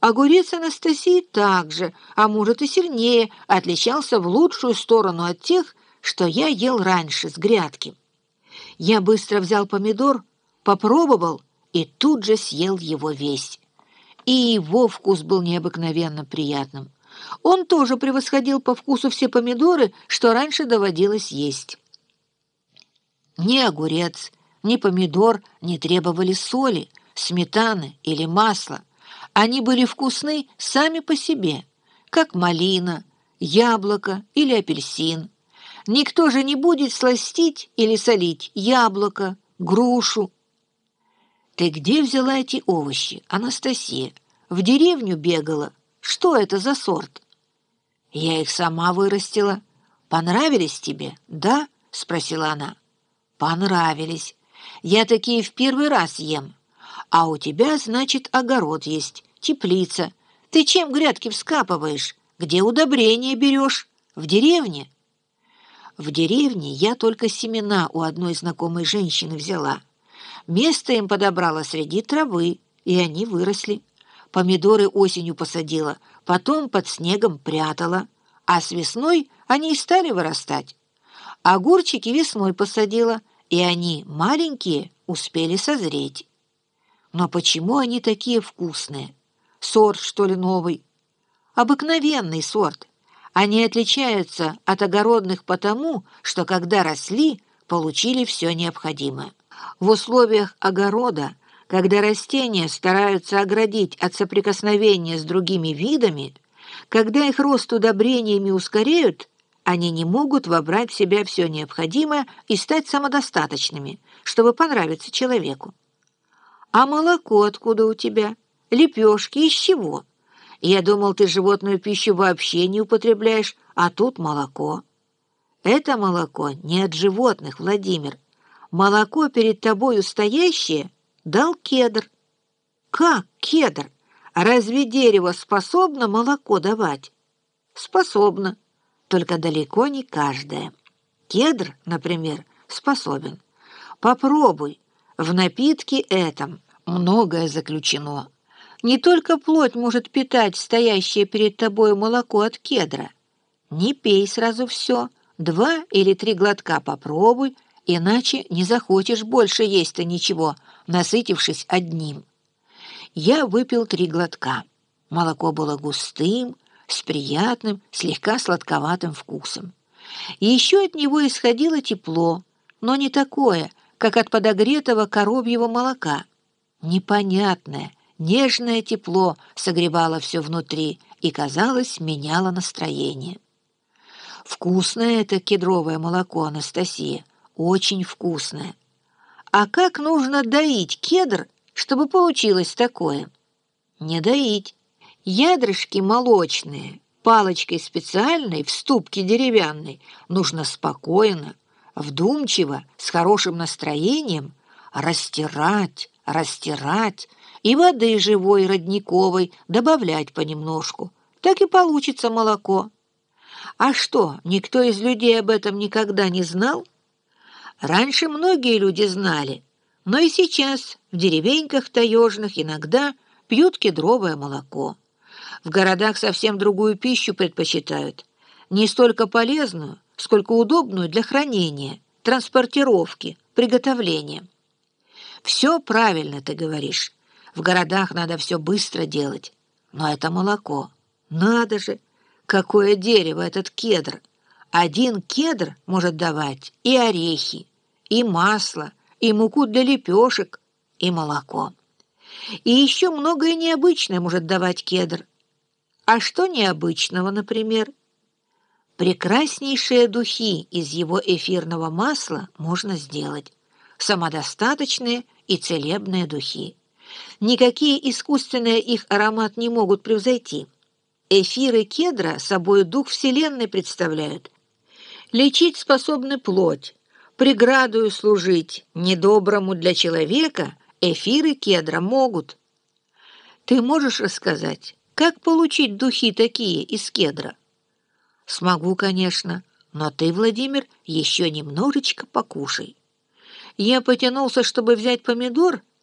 Огурец Анастасии также, а может и сильнее, отличался в лучшую сторону от тех, что я ел раньше с грядки. Я быстро взял помидор, попробовал и тут же съел его весь. И его вкус был необыкновенно приятным. Он тоже превосходил по вкусу все помидоры, что раньше доводилось есть. Ни огурец, ни помидор не требовали соли, сметаны или масла. Они были вкусны сами по себе, как малина, яблоко или апельсин. Никто же не будет сластить или солить яблоко, грушу. «Ты где взяла эти овощи, Анастасия? В деревню бегала? Что это за сорт?» «Я их сама вырастила. Понравились тебе, да?» — спросила она. «Понравились. Я такие в первый раз ем. А у тебя, значит, огород есть, теплица. Ты чем грядки вскапываешь? Где удобрения берешь? В деревне?» В деревне я только семена у одной знакомой женщины взяла. Место им подобрала среди травы, и они выросли. Помидоры осенью посадила, потом под снегом прятала, а с весной они и стали вырастать. Огурчики весной посадила, и они, маленькие, успели созреть. Но почему они такие вкусные? Сорт, что ли, новый? Обыкновенный сорт. Они отличаются от огородных потому, что когда росли, получили все необходимое. В условиях огорода, когда растения стараются оградить от соприкосновения с другими видами, когда их рост удобрениями ускоряют, они не могут вобрать в себя все необходимое и стать самодостаточными, чтобы понравиться человеку. А молоко откуда у тебя? Лепешки из чего? Я думал, ты животную пищу вообще не употребляешь, а тут молоко. Это молоко не от животных, Владимир. Молоко перед тобою стоящее дал кедр. Как кедр? Разве дерево способно молоко давать? Способно только далеко не каждая. Кедр, например, способен. Попробуй. В напитке этом многое заключено. Не только плоть может питать стоящее перед тобой молоко от кедра. Не пей сразу все. Два или три глотка попробуй, иначе не захочешь больше есть-то ничего, насытившись одним. Я выпил три глотка. Молоко было густым, с приятным, слегка сладковатым вкусом. Еще от него исходило тепло, но не такое, как от подогретого коровьего молока. Непонятное, нежное тепло согревало все внутри и, казалось, меняло настроение. Вкусное это кедровое молоко, Анастасия, очень вкусное. А как нужно доить кедр, чтобы получилось такое? Не доить, Ядрышки молочные, палочкой специальной, в ступке деревянной, нужно спокойно, вдумчиво, с хорошим настроением растирать, растирать и воды живой родниковой добавлять понемножку. Так и получится молоко. А что, никто из людей об этом никогда не знал? Раньше многие люди знали, но и сейчас в деревеньках таежных иногда пьют кедровое молоко. В городах совсем другую пищу предпочитают. Не столько полезную, сколько удобную для хранения, транспортировки, приготовления. Все правильно ты говоришь. В городах надо все быстро делать. Но это молоко. Надо же! Какое дерево этот кедр! Один кедр может давать и орехи, и масло, и муку для лепешек, и молоко. И еще многое необычное может давать кедр. А что необычного, например? Прекраснейшие духи из его эфирного масла можно сделать. Самодостаточные и целебные духи. Никакие искусственные их аромат не могут превзойти. Эфиры кедра собой дух Вселенной представляют. Лечить способны плоть, преградою служить недоброму для человека эфиры кедра могут. Ты можешь рассказать, как получить духи такие из кедра? Смогу, конечно, но ты, Владимир, еще немножечко покушай. Я потянулся, чтобы взять помидор,